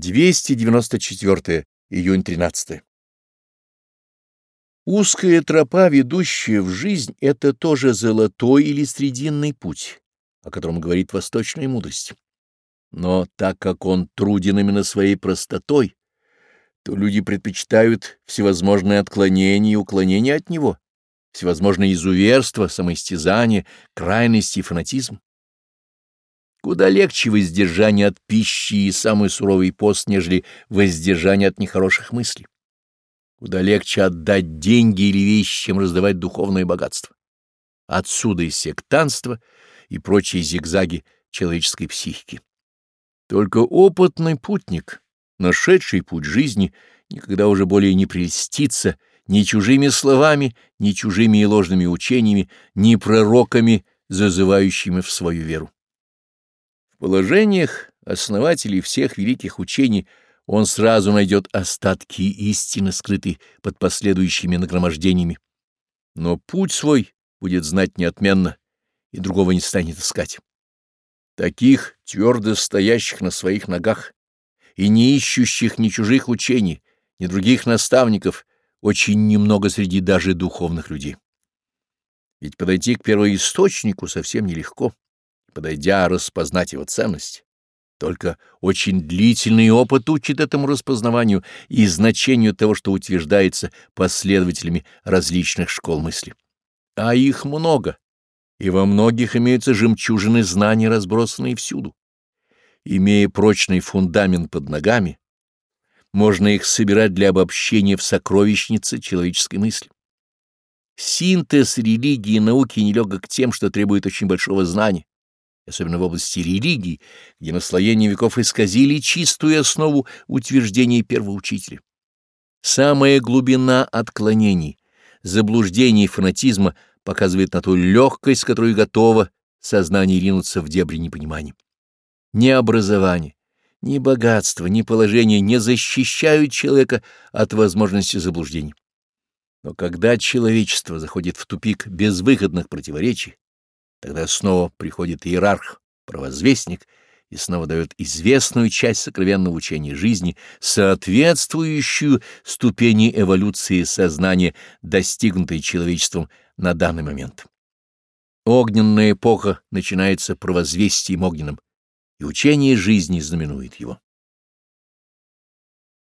294 июнь 13. Узкая тропа, ведущая в жизнь, это тоже золотой или срединный путь, о котором говорит восточная мудрость. Но так как он труден именно своей простотой, то люди предпочитают всевозможные отклонения и уклонения от него, всевозможные изуверства, самоистязания, крайности и фанатизм. Куда легче воздержание от пищи и самый суровый пост, нежели воздержание от нехороших мыслей. Куда легче отдать деньги или вещи, чем раздавать духовное богатство. Отсюда и сектанство, и прочие зигзаги человеческой психики. Только опытный путник, нашедший путь жизни, никогда уже более не прельстится ни чужими словами, ни чужими и ложными учениями, ни пророками, зазывающими в свою веру положениях основателей всех великих учений он сразу найдет остатки истины, скрытые под последующими нагромождениями. Но путь свой будет знать неотменно, и другого не станет искать. Таких, твердо стоящих на своих ногах и не ищущих ни чужих учений, ни других наставников, очень немного среди даже духовных людей. Ведь подойти к первоисточнику совсем нелегко подойдя, распознать его ценность. Только очень длительный опыт учит этому распознаванию и значению того, что утверждается последователями различных школ мысли. А их много, и во многих имеются жемчужины знаний, разбросанные всюду. Имея прочный фундамент под ногами, можно их собирать для обобщения в сокровищнице человеческой мысли. Синтез религии и науки нелегок тем, что требует очень большого знания особенно в области религии, где наслоения веков исказили чистую основу утверждений первоучителя. Самая глубина отклонений, заблуждений и фанатизма показывает на ту легкость, с которой готово сознание ринуться в дебри непонимания. Ни образование, ни богатство, ни положение не защищают человека от возможности заблуждений. Но когда человечество заходит в тупик безвыходных противоречий, Тогда снова приходит иерарх, провозвестник, и снова дает известную часть сокровенного учения жизни, соответствующую ступени эволюции сознания, достигнутой человечеством на данный момент. Огненная эпоха начинается провозвестием огненным, и учение жизни знаменует его.